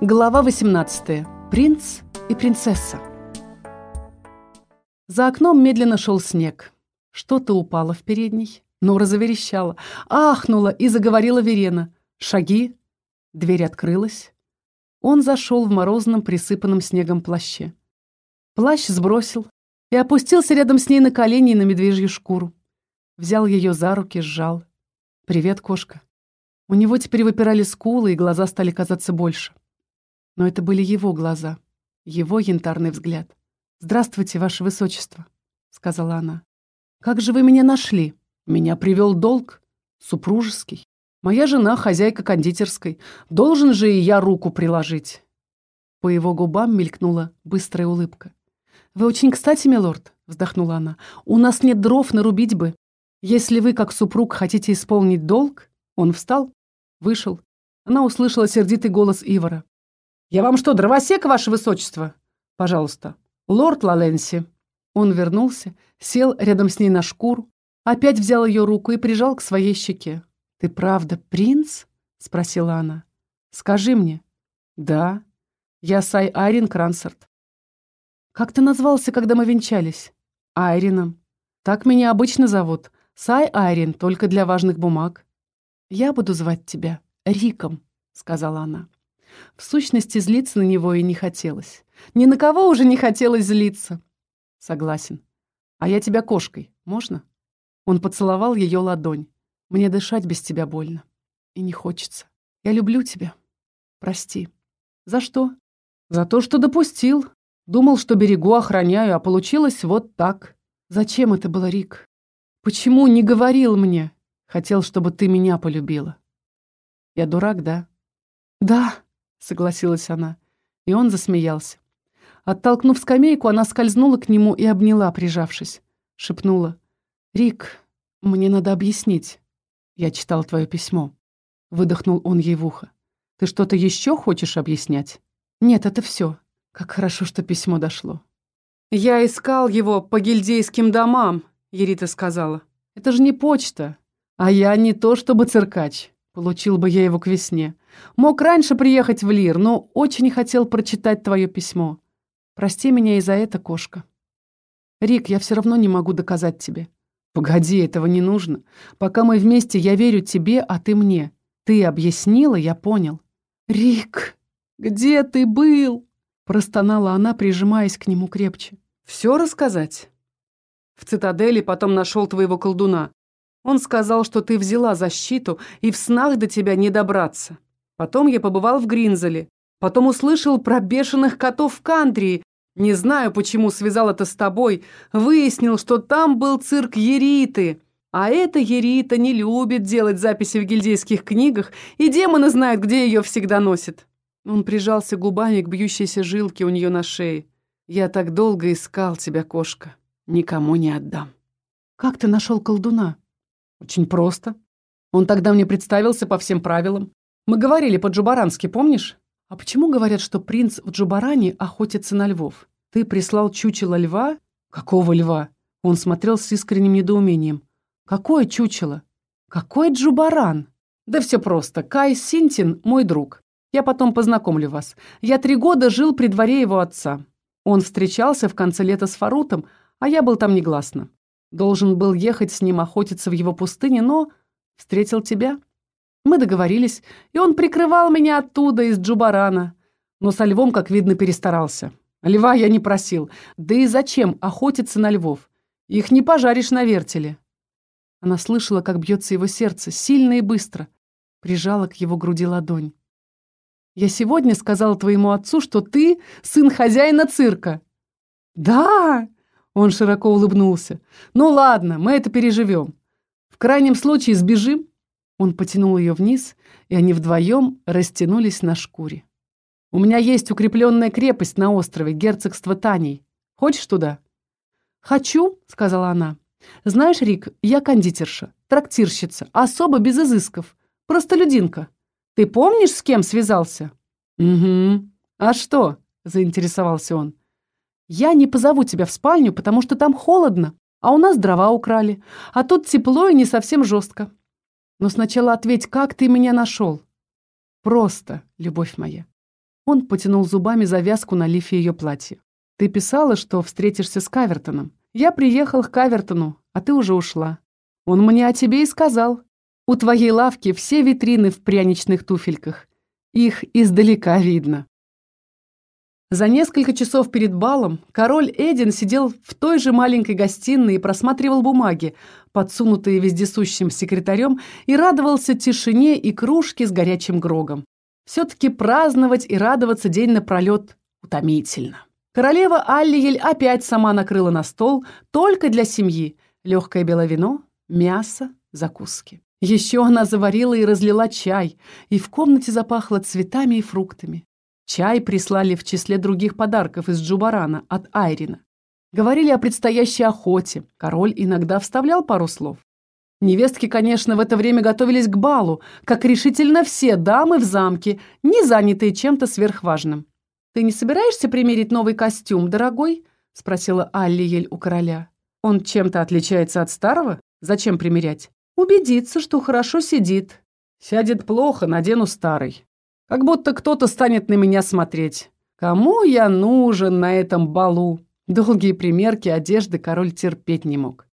Глава 18. Принц и принцесса. За окном медленно шел снег. Что-то упало в передней. Нора заверещала, ахнула и заговорила Верена. Шаги. Дверь открылась. Он зашел в морозном, присыпанном снегом плаще. Плащ сбросил и опустился рядом с ней на колени на медвежью шкуру. Взял ее за руки, сжал. «Привет, кошка». У него теперь выпирали скулы, и глаза стали казаться больше. Но это были его глаза, его янтарный взгляд. «Здравствуйте, ваше высочество», — сказала она. «Как же вы меня нашли? Меня привел долг. Супружеский. Моя жена — хозяйка кондитерской. Должен же и я руку приложить». По его губам мелькнула быстрая улыбка. «Вы очень кстати, милорд», — вздохнула она. «У нас нет дров нарубить бы. Если вы, как супруг, хотите исполнить долг...» Он встал, вышел. Она услышала сердитый голос Ивара. «Я вам что, дровосек, ваше высочество?» «Пожалуйста, лорд Лаленси». Он вернулся, сел рядом с ней на шкуру, опять взял ее руку и прижал к своей щеке. «Ты правда принц?» — спросила она. «Скажи мне». «Да, я Сай Айрин Крансарт». «Как ты назвался, когда мы венчались?» «Айрином. Так меня обычно зовут. Сай Айрин, только для важных бумаг». «Я буду звать тебя Риком», — сказала она. В сущности, злиться на него и не хотелось. Ни на кого уже не хотелось злиться. Согласен. А я тебя кошкой. Можно? Он поцеловал ее ладонь. Мне дышать без тебя больно. И не хочется. Я люблю тебя. Прости. За что? За то, что допустил. Думал, что берегу, охраняю, а получилось вот так. Зачем это было, Рик? Почему не говорил мне? Хотел, чтобы ты меня полюбила. Я дурак, да? Да, согласилась она. И он засмеялся. Оттолкнув скамейку, она скользнула к нему и обняла, прижавшись. Шепнула. «Рик, мне надо объяснить. Я читал твое письмо». Выдохнул он ей в ухо. «Ты что-то еще хочешь объяснять?» «Нет, это все. Как хорошо, что письмо дошло». «Я искал его по гильдейским домам», — Ерита сказала. «Это же не почта. А я не то чтобы циркач. Получил бы я его к весне. Мог раньше приехать в Лир, но очень хотел прочитать твое письмо. Прости меня и за это, кошка. Рик, я все равно не могу доказать тебе. Погоди, этого не нужно. Пока мы вместе, я верю тебе, а ты мне. Ты объяснила, я понял. Рик, где ты был? Простонала она, прижимаясь к нему крепче. Все рассказать? В цитадели потом нашел твоего колдуна. Он сказал, что ты взяла защиту, и в снах до тебя не добраться. Потом я побывал в Гринзеле. Потом услышал про бешеных котов в Кандрии. Не знаю, почему связал это с тобой. Выяснил, что там был цирк Ериты. А эта Ерита не любит делать записи в гильдейских книгах, и демоны знают, где ее всегда носит. Он прижался губами к бьющейся жилке у нее на шее. «Я так долго искал тебя, кошка. Никому не отдам». «Как ты нашел колдуна?» Очень просто. Он тогда мне представился по всем правилам. Мы говорили по-джубарански, помнишь? А почему говорят, что принц в Джубаране охотится на львов? Ты прислал чучело льва? Какого льва? Он смотрел с искренним недоумением. Какое чучело? Какой Джубаран? Да все просто. Кай Синтин – мой друг. Я потом познакомлю вас. Я три года жил при дворе его отца. Он встречался в конце лета с Фарутом, а я был там негласно. Должен был ехать с ним охотиться в его пустыне, но встретил тебя. Мы договорились, и он прикрывал меня оттуда, из Джубарана. Но со львом, как видно, перестарался. Льва я не просил. Да и зачем охотиться на львов? Их не пожаришь на вертеле. Она слышала, как бьется его сердце, сильно и быстро. Прижала к его груди ладонь. «Я сегодня сказала твоему отцу, что ты сын хозяина цирка». «Да!» Он широко улыбнулся. «Ну ладно, мы это переживем. В крайнем случае сбежим». Он потянул ее вниз, и они вдвоем растянулись на шкуре. «У меня есть укрепленная крепость на острове, герцогство Таней. Хочешь туда?» «Хочу», — сказала она. «Знаешь, Рик, я кондитерша, трактирщица, особо без изысков, простолюдинка. Ты помнишь, с кем связался?» «Угу. А что?» — заинтересовался он. Я не позову тебя в спальню, потому что там холодно, а у нас дрова украли, а тут тепло и не совсем жестко. Но сначала ответь, как ты меня нашел? Просто, любовь моя. Он потянул зубами завязку на лифе ее платья. «Ты писала, что встретишься с Кавертоном. Я приехал к Кавертону, а ты уже ушла. Он мне о тебе и сказал. У твоей лавки все витрины в пряничных туфельках. Их издалека видно». За несколько часов перед балом король Эдин сидел в той же маленькой гостиной и просматривал бумаги, подсунутые вездесущим секретарем, и радовался тишине и кружке с горячим грогом. Все-таки праздновать и радоваться день напролет утомительно. Королева Аллиель опять сама накрыла на стол только для семьи. Легкое белое вино, мясо, закуски. Еще она заварила и разлила чай, и в комнате запахло цветами и фруктами. Чай прислали в числе других подарков из Джубарана от Айрина. Говорили о предстоящей охоте. Король иногда вставлял пару слов. Невестки, конечно, в это время готовились к балу, как решительно все дамы в замке, не занятые чем-то сверхважным. «Ты не собираешься примерить новый костюм, дорогой?» — спросила Аллиель у короля. «Он чем-то отличается от старого? Зачем примерять?» «Убедиться, что хорошо сидит». «Сядет плохо, надену старый». Как будто кто-то станет на меня смотреть. Кому я нужен на этом балу? Долгие примерки одежды король терпеть не мог.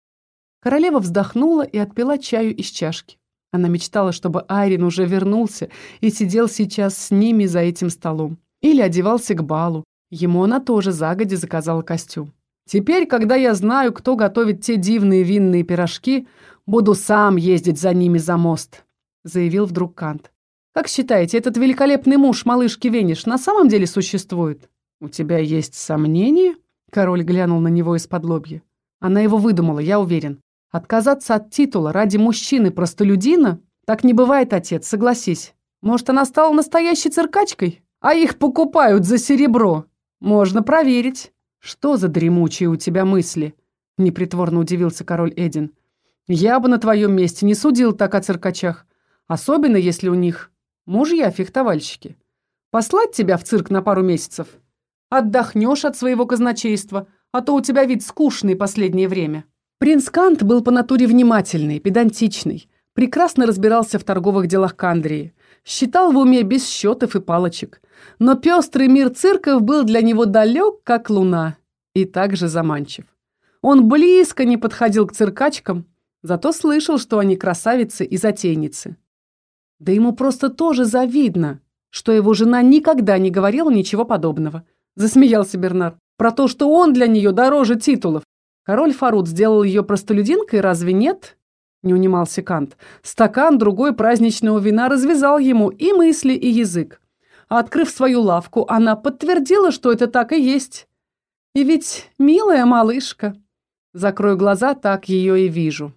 Королева вздохнула и отпила чаю из чашки. Она мечтала, чтобы Айрин уже вернулся и сидел сейчас с ними за этим столом. Или одевался к балу. Ему она тоже загоди заказала костюм. «Теперь, когда я знаю, кто готовит те дивные винные пирожки, буду сам ездить за ними за мост», — заявил вдруг Кант. Как считаете, этот великолепный муж малышки Вениш на самом деле существует? У тебя есть сомнения? Король глянул на него из-под лобья. Она его выдумала, я уверен. Отказаться от титула ради мужчины-простолюдина? Так не бывает, отец, согласись. Может, она стала настоящей циркачкой? А их покупают за серебро. Можно проверить. Что за дремучие у тебя мысли? Непритворно удивился король Эдин. Я бы на твоем месте не судил так о циркачах. Особенно, если у них мужья-фехтовальщики. Послать тебя в цирк на пару месяцев? Отдохнешь от своего казначейства, а то у тебя вид скучный последнее время». Принц Кант был по натуре внимательный, педантичный, прекрасно разбирался в торговых делах Кандрии, считал в уме без счетов и палочек. Но пестрый мир цирков был для него далек, как луна, и также заманчив. Он близко не подходил к циркачкам, зато слышал, что они красавицы и затейницы. Да ему просто тоже завидно, что его жена никогда не говорила ничего подобного. Засмеялся Бернар. Про то, что он для нее дороже титулов. Король Фарут сделал ее простолюдинкой, разве нет? Не унимался Кант. Стакан другой праздничного вина развязал ему и мысли, и язык. А открыв свою лавку, она подтвердила, что это так и есть. И ведь милая малышка. Закрою глаза, так ее и вижу.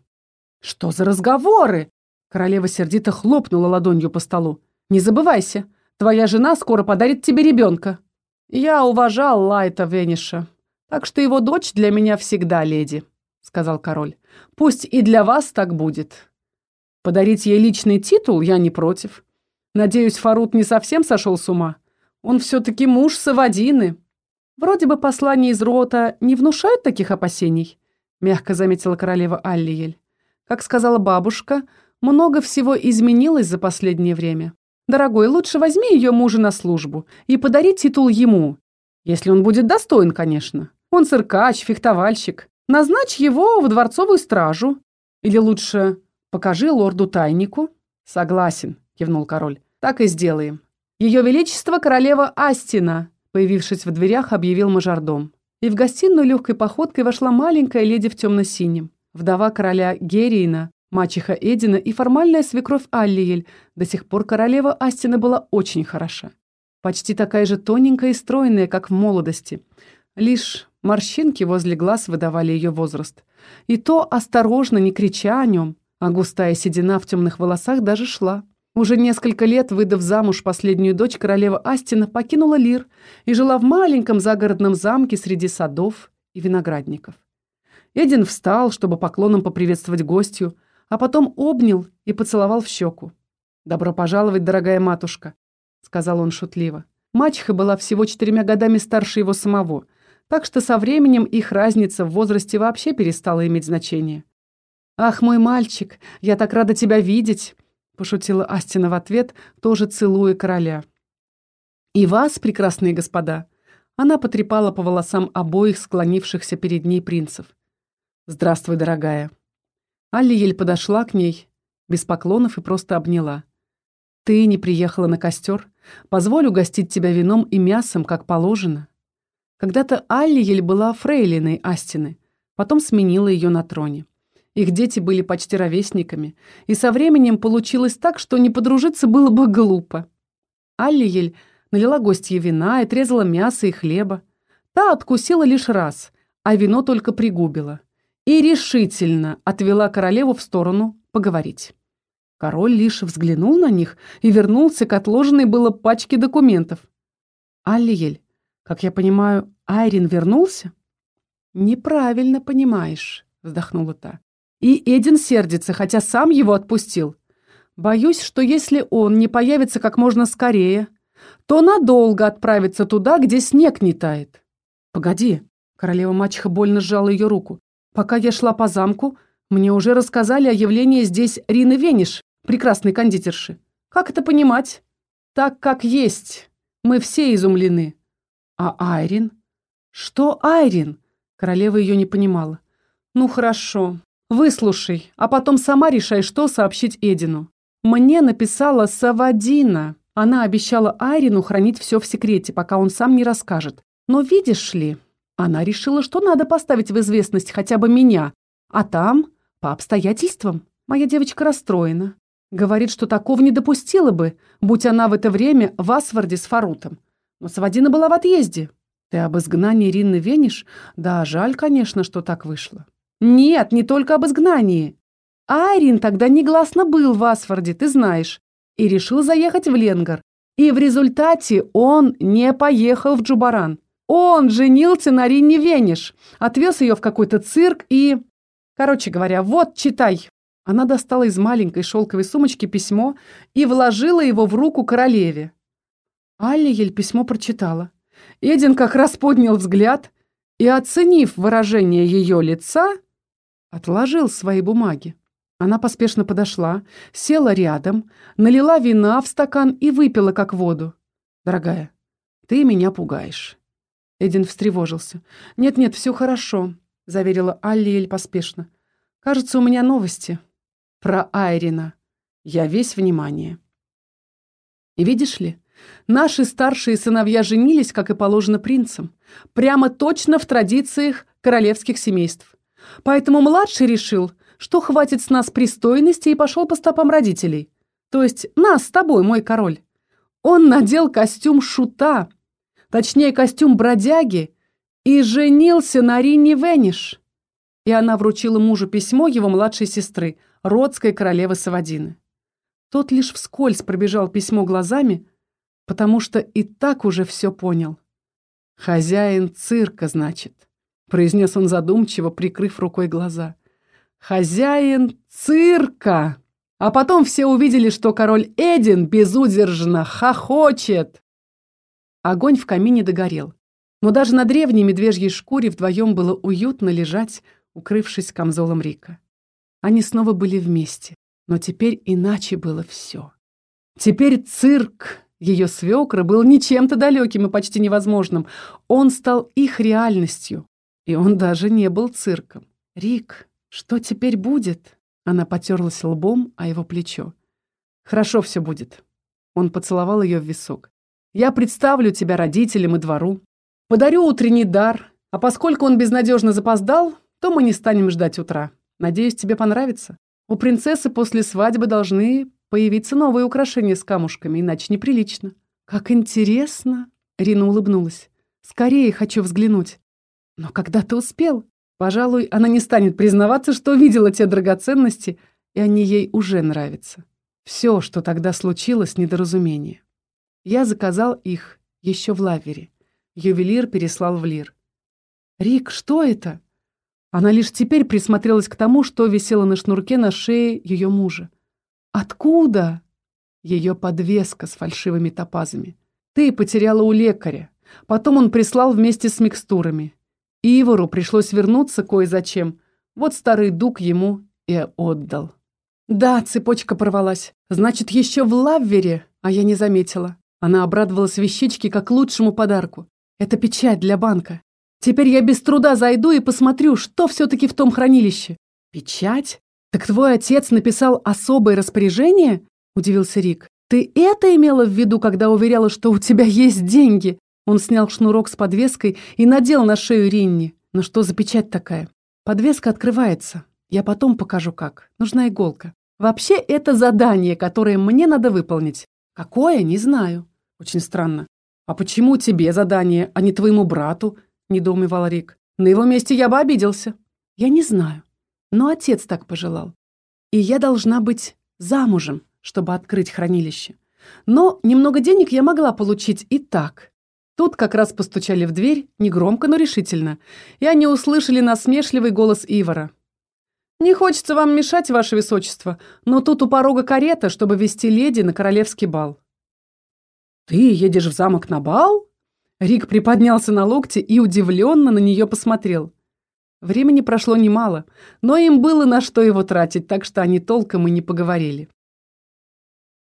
Что за разговоры? Королева сердито хлопнула ладонью по столу. «Не забывайся, твоя жена скоро подарит тебе ребенка». «Я уважал Лайта Вениша, так что его дочь для меня всегда леди», — сказал король. «Пусть и для вас так будет. Подарить ей личный титул я не против. Надеюсь, Фарут не совсем сошел с ума. Он все-таки муж Савадины. Вроде бы послания из рота не внушают таких опасений», — мягко заметила королева Аллиель. «Как сказала бабушка, — много всего изменилось за последнее время. Дорогой, лучше возьми ее мужа на службу и подари титул ему. Если он будет достоин, конечно. Он циркач, фехтовальщик. Назначь его в дворцовую стражу. Или лучше покажи лорду-тайнику. Согласен, кивнул король. Так и сделаем. Ее величество королева Астина, появившись в дверях, объявил мажордом. И в гостиную легкой походкой вошла маленькая леди в темно-синем. Вдова короля Герриина, Мачеха Эдина и формальная свекровь Аллиель. До сих пор королева Астина была очень хороша. Почти такая же тоненькая и стройная, как в молодости. Лишь морщинки возле глаз выдавали ее возраст. И то осторожно, не крича о нем, а густая седина в темных волосах даже шла. Уже несколько лет, выдав замуж последнюю дочь, королева Астина покинула Лир и жила в маленьком загородном замке среди садов и виноградников. Эдин встал, чтобы поклоном поприветствовать гостью, а потом обнял и поцеловал в щеку. «Добро пожаловать, дорогая матушка», — сказал он шутливо. Мачеха была всего четырьмя годами старше его самого, так что со временем их разница в возрасте вообще перестала иметь значение. «Ах, мой мальчик, я так рада тебя видеть!» — пошутила Астина в ответ, тоже целуя короля. И вас, прекрасные господа. Она потрепала по волосам обоих склонившихся перед ней принцев. Здравствуй, дорогая. Аллиель подошла к ней, без поклонов и просто обняла. Ты не приехала на костер? Позволь угостить тебя вином и мясом, как положено. Когда-то Аллиель была фрейлиной Астины, потом сменила ее на троне. Их дети были почти ровесниками, и со временем получилось так, что не подружиться было бы глупо. Аллиель налила гостье вина и трезала мясо и хлеба. Та откусила лишь раз, а вино только пригубила. И решительно отвела королеву в сторону поговорить. Король лишь взглянул на них и вернулся к отложенной было пачке документов. «Аллиель, как я понимаю, Айрин вернулся?» «Неправильно понимаешь», — вздохнула та. И Эдин сердится, хотя сам его отпустил. Боюсь, что если он не появится как можно скорее, то надолго отправится туда, где снег не тает. Погоди, королева-мачеха больно сжала ее руку. Пока я шла по замку, мне уже рассказали о явлении здесь Рины Вениш, прекрасной кондитерши. Как это понимать? Так, как есть. Мы все изумлены. А Айрин? Что Айрин? Королева ее не понимала. Ну хорошо, Выслушай, а потом сама решай, что сообщить Эдину. Мне написала Савадина. Она обещала Айрину хранить все в секрете, пока он сам не расскажет. Но видишь ли, она решила, что надо поставить в известность хотя бы меня. А там, по обстоятельствам, моя девочка расстроена. Говорит, что такого не допустила бы, будь она в это время в Асварде с Фарутом. Но Савадина была в отъезде. Ты об изгнании Ринны Вениш? Да, жаль, конечно, что так вышло. Нет, не только об изгнании. Айрин тогда негласно был в Асфорде, ты знаешь, и решил заехать в Ленгар. И в результате он не поехал в Джубаран. Он женился на Ринне Вениш, отвез ее в какой-то цирк и... Короче говоря, вот, читай. Она достала из маленькой шелковой сумочки письмо и вложила его в руку королеве. Аллиель письмо прочитала. Эдин как раз поднял взгляд и, оценив выражение ее лица, Отложил свои бумаги. Она поспешно подошла, села рядом, налила вина в стакан и выпила, как воду. «Дорогая, ты меня пугаешь». Эдин встревожился. «Нет-нет, все хорошо», — заверила Аллиэль поспешно. «Кажется, у меня новости. Про Айрина. Я весь внимание». Видишь ли, наши старшие сыновья женились, как и положено принцам, прямо точно в традициях королевских семейств. Поэтому младший решил, что хватит с нас пристойности и пошел по стопам родителей. То есть нас с тобой, мой король. Он надел костюм шута, точнее костюм бродяги, и женился на Рине Вениш. И она вручила мужу письмо его младшей сестры, родской королевы Савадины. Тот лишь вскользь пробежал письмо глазами, потому что и так уже все понял. Хозяин цирка, значит произнес он задумчиво, прикрыв рукой глаза. «Хозяин цирка!» А потом все увидели, что король Эдин безудержно хохочет. Огонь в камине догорел. Но даже на древней медвежьей шкуре вдвоем было уютно лежать, укрывшись камзолом Рика. Они снова были вместе, но теперь иначе было все. Теперь цирк ее свекра был не чем-то далеким и почти невозможным. Он стал их реальностью. И он даже не был цирком. «Рик, что теперь будет?» Она потерлась лбом о его плечо. «Хорошо все будет». Он поцеловал ее в висок. «Я представлю тебя родителям и двору. Подарю утренний дар, а поскольку он безнадежно запоздал, то мы не станем ждать утра. Надеюсь, тебе понравится. У принцессы после свадьбы должны появиться новые украшения с камушками, иначе неприлично». «Как интересно!» Рина улыбнулась. «Скорее хочу взглянуть. Но когда ты успел? Пожалуй, она не станет признаваться, что видела те драгоценности, и они ей уже нравятся. Все, что тогда случилось, недоразумение. Я заказал их еще в лавере. Ювелир переслал в лир. «Рик, что это?» Она лишь теперь присмотрелась к тому, что висело на шнурке на шее ее мужа. «Откуда?» Ее подвеска с фальшивыми топазами. «Ты потеряла у лекаря. Потом он прислал вместе с микстурами. Ивору пришлось вернуться кое-зачем. Вот старый дуг ему и отдал. Да, цепочка порвалась. Значит, еще в Лаввере, а я не заметила. Она обрадовалась вещичке как лучшему подарку. Это печать для банка. Теперь я без труда зайду и посмотрю, что все-таки в том хранилище. Печать? Так твой отец написал особое распоряжение? Удивился Рик. Ты это имела в виду, когда уверяла, что у тебя есть деньги? Он снял шнурок с подвеской и надел на шею Ринни. Ну что за печать такая? Подвеска открывается. Я потом покажу как. Нужна иголка. Вообще, это задание, которое мне надо выполнить. Какое, не знаю. Очень странно. А почему тебе задание, а не твоему брату? Недоумевал Рик. На его месте я бы обиделся. Я не знаю. Но отец так пожелал. И я должна быть замужем, чтобы открыть хранилище. Но немного денег я могла получить и так. Тут как раз постучали в дверь, негромко, но решительно, и они услышали насмешливый голос Ивара. «Не хочется вам мешать, ваше высочество, но тут у порога карета, чтобы вести леди на королевский бал». «Ты едешь в замок на бал?» Рик приподнялся на локте и удивленно на нее посмотрел. Времени прошло немало, но им было на что его тратить, так что они толком и не поговорили.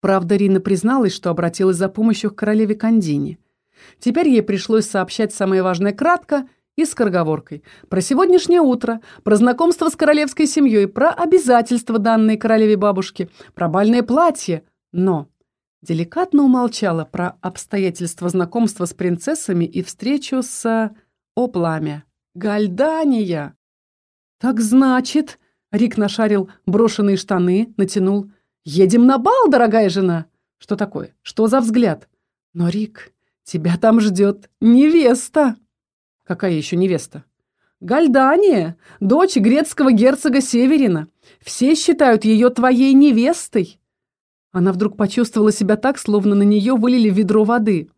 Правда, Рина призналась, что обратилась за помощью к королеве Кандине. Теперь ей пришлось сообщать самое важное кратко и с скороговоркой. Про сегодняшнее утро, про знакомство с королевской семьей, про обязательства, данные королеве бабушке, про бальное платье. Но деликатно умолчала про обстоятельства знакомства с принцессами и встречу с... О, пламя! Гальдания! Так значит... Рик нашарил брошенные штаны, натянул. «Едем на бал, дорогая жена!» «Что такое? Что за взгляд?» «Но, Рик, тебя там ждет невеста!» Какая еще невеста? Гальдания, дочь грецкого герцога Северина. Все считают ее твоей невестой. Она вдруг почувствовала себя так, словно на нее вылили ведро воды.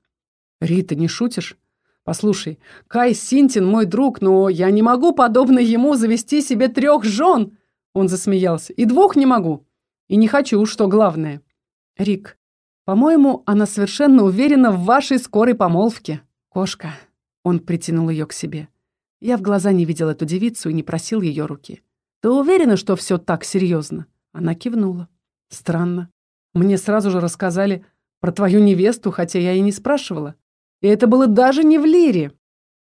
Рита, не шутишь? Послушай, Кай Синтин мой друг, но я не могу, подобно ему, завести себе трех жен. Он засмеялся. И двух не могу. И не хочу, что главное. Рик, по-моему, она совершенно уверена в вашей скорой помолвке. Кошка. Он притянул ее к себе. Я в глаза не видел эту девицу и не просил ее руки. «Ты уверена, что все так серьезно?» Она кивнула. «Странно. Мне сразу же рассказали про твою невесту, хотя я и не спрашивала. И это было даже не в лире.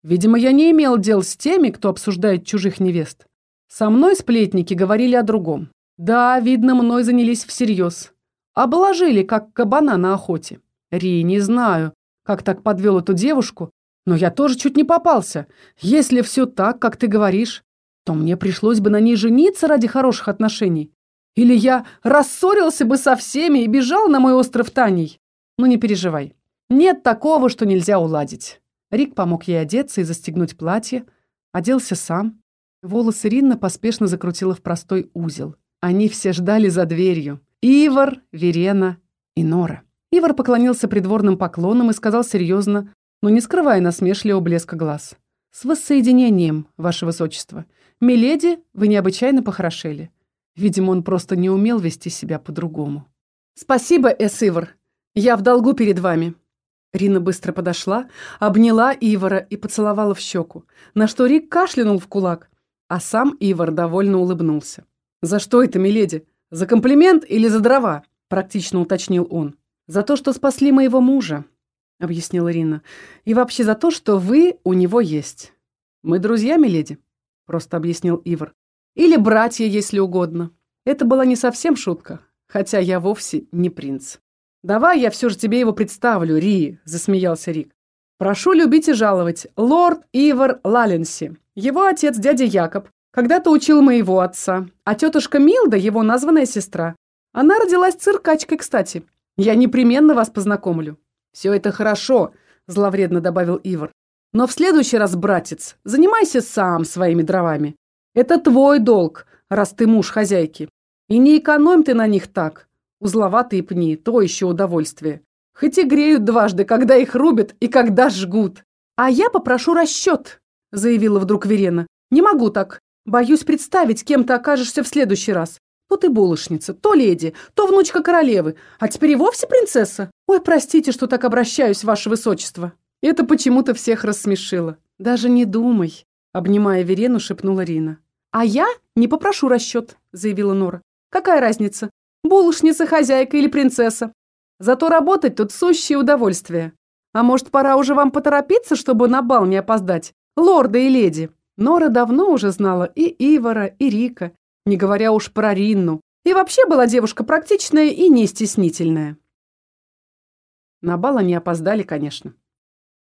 Видимо, я не имел дел с теми, кто обсуждает чужих невест. Со мной сплетники говорили о другом. Да, видно, мной занялись всерьез. Обложили, как кабана на охоте. Ри, не знаю, как так подвел эту девушку, но я тоже чуть не попался. Если все так, как ты говоришь, то мне пришлось бы на ней жениться ради хороших отношений. Или я рассорился бы со всеми и бежал на мой остров Таней. Ну не переживай. Нет такого, что нельзя уладить. Рик помог ей одеться и застегнуть платье. Оделся сам. Волосы Ринна поспешно закрутила в простой узел. Они все ждали за дверью. Ивар, Верена и Нора. Ивар поклонился придворным поклонам и сказал серьезно, но не скрывая насмешливого блеска глаз. «С воссоединением, ваше высочество. Миледи, вы необычайно похорошели». Видимо, он просто не умел вести себя по-другому. «Спасибо, Эсивр. Я в долгу перед вами». Рина быстро подошла, обняла Ивара и поцеловала в щеку, на что Рик кашлянул в кулак, а сам Ивар довольно улыбнулся. «За что это, миледи? За комплимент или за дрова?» – практично уточнил он. «За то, что спасли моего мужа», — объяснила Рина. «И вообще за то, что вы у него есть. Мы друзья, миледи», — просто объяснил Ивар. «Или братья, если угодно. Это была не совсем шутка, хотя я вовсе не принц». «Давай я все же тебе его представлю, Ри», — засмеялся Рик. «Прошу любить и жаловать. Лорд Ивар Лаленси. Его отец, дядя Якоб, когда-то учил моего отца, а тетушка Милда, его названная сестра. Она родилась циркачкой, кстати. Я непременно вас познакомлю». «Все это хорошо», — зловредно добавил Ивар. «Но в следующий раз, братец, занимайся сам своими дровами. Это твой долг, раз ты муж хозяйки. И не экономь ты на них так. Узловатые пни — то еще удовольствие. Хоть и греют дважды, когда их рубят и когда жгут. А я попрошу расчет», — заявила вдруг Верена. «Не могу так. Боюсь представить, кем ты окажешься в следующий раз. То ты булочница, то леди, то внучка королевы, а теперь и вовсе принцесса. Ой, простите, что так обращаюсь, ваше высочество. Это почему-то всех рассмешило. Даже не думай, обнимая Верену, шепнула Рина. А я не попрошу расчет, заявила Нора. Какая разница, булочница, хозяйка или принцесса? Зато работать тут сущее удовольствие. А может, пора уже вам поторопиться, чтобы на бал не опоздать? Лорды и леди!» Нора давно уже знала и Ивара, и Рика, не говоря уж про Ринну. И вообще была девушка практичная и не стеснительная. На бал они опоздали, конечно.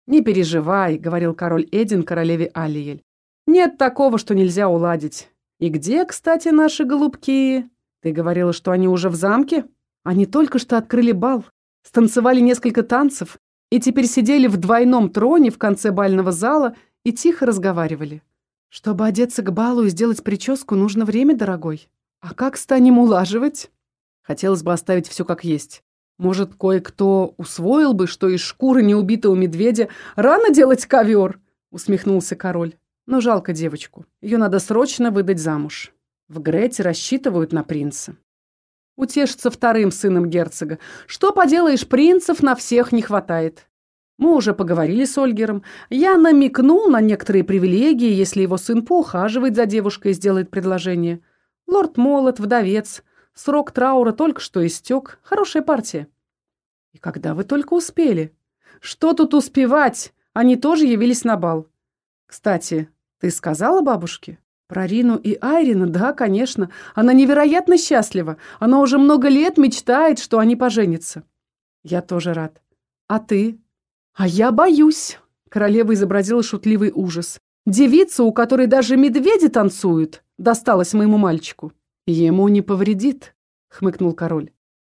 «Не переживай», — говорил король Эдин королеве Алиель. «Нет такого, что нельзя уладить. И где, кстати, наши голубки? Ты говорила, что они уже в замке? Они только что открыли бал, станцевали несколько танцев и теперь сидели в двойном троне в конце бального зала и тихо разговаривали. Чтобы одеться к балу и сделать прическу, нужно время, дорогой. А как станем улаживать? Хотелось бы оставить все как есть. Может, кое-кто усвоил бы, что из шкуры неубитого медведя рано делать ковер? Усмехнулся король. Но жалко девочку. Ее надо срочно выдать замуж. В Грете рассчитывают на принца. Утешиться вторым сыном герцога. Что поделаешь, принцев на всех не хватает. Мы уже поговорили с Ольгером. Я намекнул на некоторые привилегии, если его сын поухаживает за девушкой и сделает предложение. Лорд молод, вдовец. Срок траура только что истек. Хорошая партия. И когда вы только успели? Что тут успевать? Они тоже явились на бал. Кстати, ты сказала бабушке? Про Рину и Айрина, да, конечно. Она невероятно счастлива. Она уже много лет мечтает, что они поженятся. Я тоже рад. А ты? «А я боюсь», — королева изобразила шутливый ужас. «Девица, у которой даже медведи танцуют, досталась моему мальчику». «Ему не повредит», — хмыкнул король.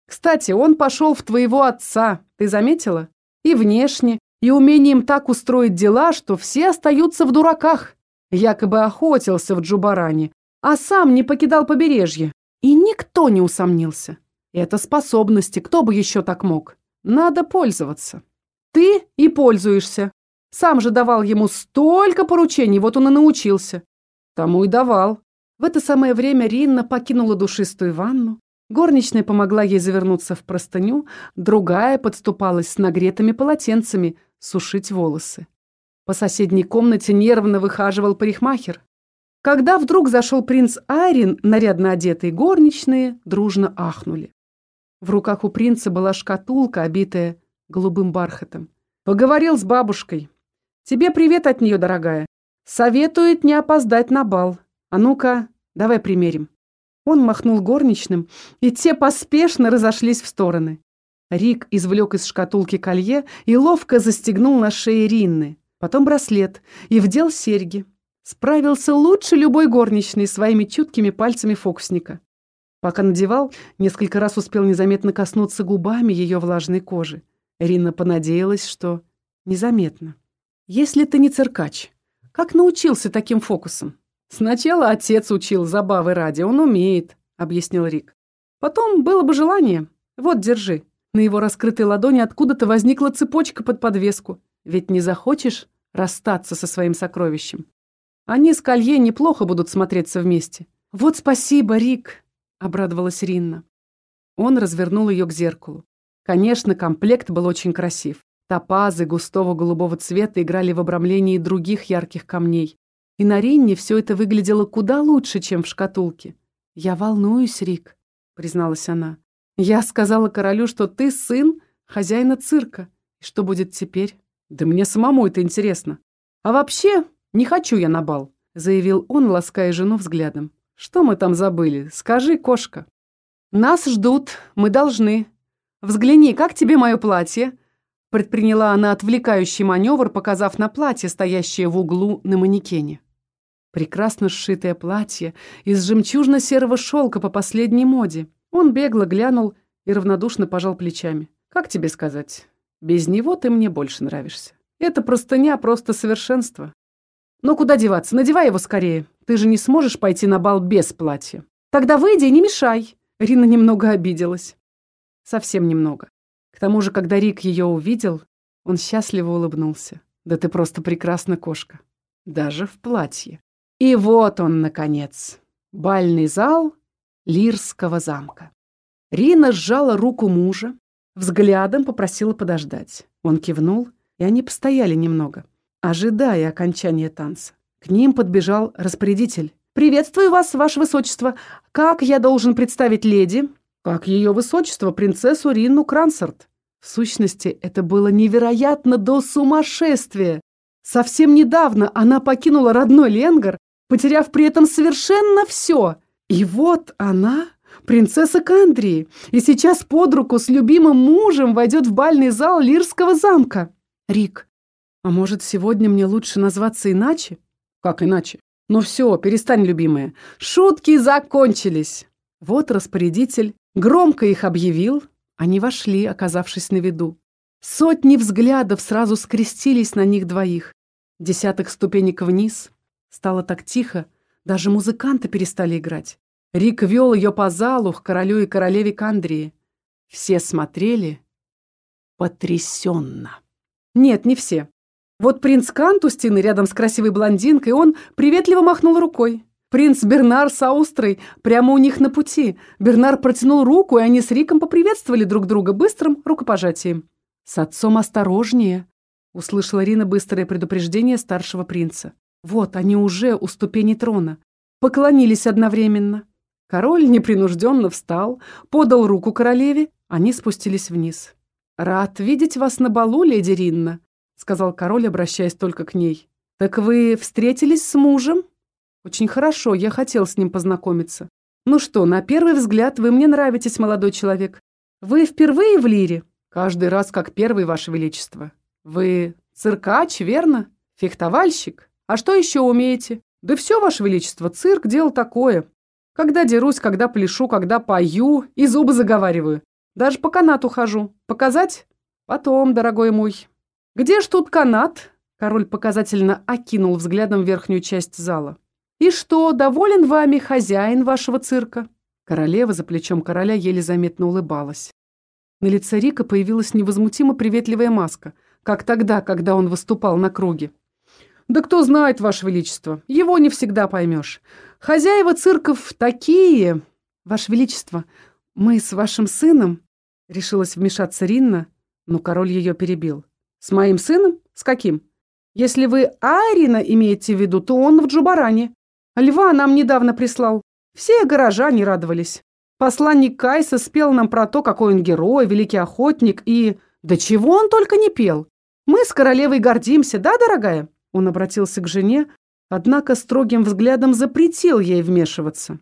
«Кстати, он пошел в твоего отца, ты заметила? И внешне, и умением так устроить дела, что все остаются в дураках. Якобы охотился в Джубаране, а сам не покидал побережье. И никто не усомнился. Это способности, кто бы еще так мог? Надо пользоваться». Ты и пользуешься. Сам же давал ему столько поручений, вот он и научился. Тому и давал. В это самое время Ринна покинула душистую ванну. Горничная помогла ей завернуться в простыню, другая подступалась с нагретыми полотенцами сушить волосы. По соседней комнате нервно выхаживал парикмахер. Когда вдруг зашел принц Айрин, нарядно одетый, горничные дружно ахнули. В руках у принца была шкатулка, обитая голубым бархатом. Поговорил с бабушкой. Тебе привет от нее, дорогая. Советует не опоздать на бал. А ну-ка, давай примерим. Он махнул горничным, и те поспешно разошлись в стороны. Рик извлек из шкатулки колье и ловко застегнул на шее Ринны, потом браслет и вдел серьги. Справился лучше любой горничной своими чуткими пальцами фокусника. Пока надевал, несколько раз успел незаметно коснуться губами ее влажной кожи. Рина понадеялась, что незаметно. «Если ты не циркач, как научился таким фокусам?» «Сначала отец учил забавы ради, он умеет», — объяснил Рик. «Потом было бы желание. Вот, держи». На его раскрытой ладони откуда-то возникла цепочка под подвеску. Ведь не захочешь расстаться со своим сокровищем. Они с Колье неплохо будут смотреться вместе. «Вот спасибо, Рик», — обрадовалась Ринна. Он развернул ее к зеркалу. Конечно, комплект был очень красив. Топазы густого голубого цвета играли в обрамлении других ярких камней. И на Ринне все это выглядело куда лучше, чем в шкатулке. «Я волнуюсь, Рик», — призналась она. «Я сказала королю, что ты сын хозяина цирка. Что будет теперь? Да мне самому это интересно. А вообще, не хочу я на бал», — заявил он, лаская жену взглядом. «Что мы там забыли? Скажи, кошка». «Нас ждут, мы должны», «Взгляни, как тебе мое платье?» Предприняла она отвлекающий маневр, показав на платье, стоящее в углу на манекене. Прекрасно сшитое платье из жемчужно-серого шелка по последней моде. Он бегло глянул и равнодушно пожал плечами. «Как тебе сказать? Без него ты мне больше нравишься. Это простыня просто совершенство. Но куда деваться? Надевай его скорее. Ты же не сможешь пойти на бал без платья. Тогда выйди и не мешай». Рина немного обиделась. Совсем немного. К тому же, когда Рик ее увидел, он счастливо улыбнулся. «Да ты просто прекрасна, кошка. Даже в платье». И вот он, наконец. Бальный зал Лирского замка. Рина сжала руку мужа, взглядом попросила подождать. Он кивнул, и они постояли немного, ожидая окончания танца. К ним подбежал распорядитель. «Приветствую вас, ваше высочество. Как я должен представить леди?» как ее высочество принцессу Ринну Крансарт. В сущности, это было невероятно до сумасшествия. Совсем недавно она покинула родной Ленгар, потеряв при этом совершенно все. И вот она, принцесса Кандрии, и сейчас под руку с любимым мужем войдет в бальный зал Лирского замка. Рик, а может, сегодня мне лучше назваться иначе? Как иначе? Ну все, перестань, любимая. Шутки закончились. Вот распорядитель громко их объявил. Они вошли, оказавшись на виду. Сотни взглядов сразу скрестились на них двоих. Десяток ступенек вниз. Стало так тихо, даже музыканты перестали играть. Рик вел ее по залу к королю и королеве Кандрии. Все смотрели потрясенно. Нет, не все. Вот принц Кант у стены рядом с красивой блондинкой, он приветливо махнул рукой. Принц Бернар с Аустрой прямо у них на пути. Бернар протянул руку, и они с Риком поприветствовали друг друга быстрым рукопожатием. «С отцом осторожнее», — услышала Рина быстрое предупреждение старшего принца. «Вот, они уже у ступени трона. Поклонились одновременно». Король непринужденно встал, подал руку королеве, они спустились вниз. «Рад видеть вас на балу, леди Ринна», — сказал король, обращаясь только к ней. «Так вы встретились с мужем?» «Очень хорошо, я хотел с ним познакомиться». «Ну что, на первый взгляд вы мне нравитесь, молодой человек. Вы впервые в Лире?» Каждый раз как первый, Ваше Величество. Вы циркач, верно? Фехтовальщик? А что еще умеете? Да все, Ваше Величество, цирк – дело такое. Когда дерусь, когда пляшу, когда пою и зубы заговариваю. Даже по канату хожу. Показать? Потом, дорогой мой. Где ж тут канат? Король показательно окинул взглядом верхнюю часть зала. «И что, доволен вами хозяин вашего цирка?» Королева за плечом короля еле заметно улыбалась. На лице Рика появилась невозмутимо приветливая маска, как тогда, когда он выступал на круге. «Да кто знает, Ваше Величество, его не всегда поймешь. Хозяева цирков такие...» «Ваше Величество, мы с вашим сыном...» Решилась вмешаться Ринна, но король ее перебил. «С моим сыном? С каким? Если вы Айрина имеете в виду, то он в Джубаране. Льва нам недавно прислал. Все горожане радовались. Посланник Кайса спел нам про то, какой он герой, великий охотник и... Да чего он только не пел! Мы с королевой гордимся, да, дорогая?» Он обратился к жене, однако строгим взглядом запретил ей вмешиваться.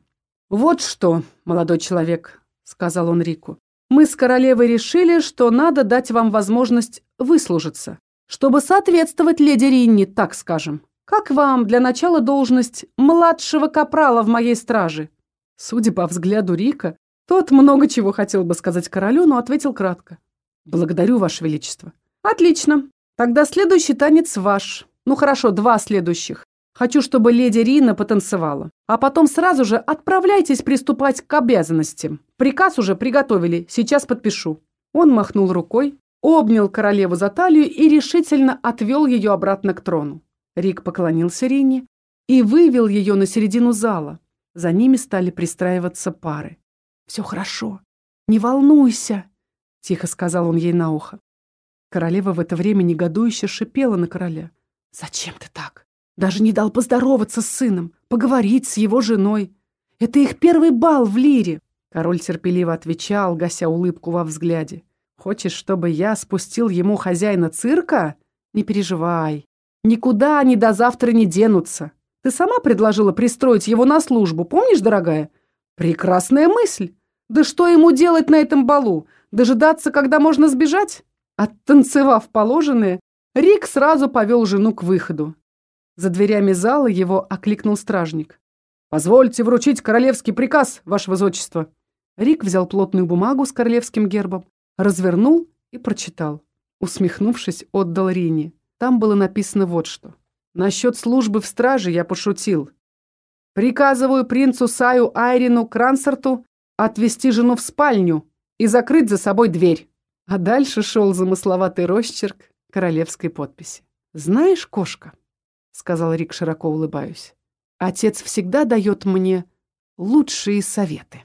«Вот что, молодой человек», — сказал он Рику, «мы с королевой решили, что надо дать вам возможность выслужиться, чтобы соответствовать леди Ринни, так скажем. Как вам для начала должность младшего капрала в моей страже?» Судя по взгляду Рика, тот много чего хотел бы сказать королю, но ответил кратко. «Благодарю, Ваше Величество». «Отлично. Тогда следующий танец ваш. Ну хорошо, два следующих. Хочу, чтобы леди Рина потанцевала. А потом сразу же отправляйтесь приступать к обязанностям. Приказ уже приготовили, сейчас подпишу». Он махнул рукой, обнял королеву за талию и решительно отвел ее обратно к трону. Рик поклонился Рине и вывел ее на середину зала, за ними стали пристраиваться пары. «Все хорошо. Не волнуйся», — тихо сказал он ей на ухо. Королева в это время негодующе шипела на короля. «Зачем ты так? Даже не дал поздороваться с сыном, поговорить с его женой. Это их первый бал в лире!» Король терпеливо отвечал, гася улыбку во взгляде. «Хочешь, чтобы я спустил ему хозяина цирка? Не переживай. Никуда они до завтра не денутся. Ты сама предложила пристроить его на службу, помнишь, дорогая? Прекрасная мысль. Да что ему делать на этом балу? Дожидаться, когда можно сбежать? Оттанцевав положенное, Рик сразу повел жену к выходу. За дверями зала его окликнул стражник. «Позвольте вручить королевский приказ, ваше высочество». Рик взял плотную бумагу с королевским гербом, развернул и прочитал. Усмехнувшись, отдал Рине. Там было написано вот что. Насчет службы в страже я пошутил. Приказываю принцу Саю Айрину Крансерту отвести жену в спальню и закрыть за собой дверь. А дальше шел замысловатый росчерк королевской подписи. «Знаешь, кошка», — сказал Рик, широко улыбаясь, — «отец всегда дает мне лучшие советы».